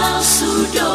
palsu do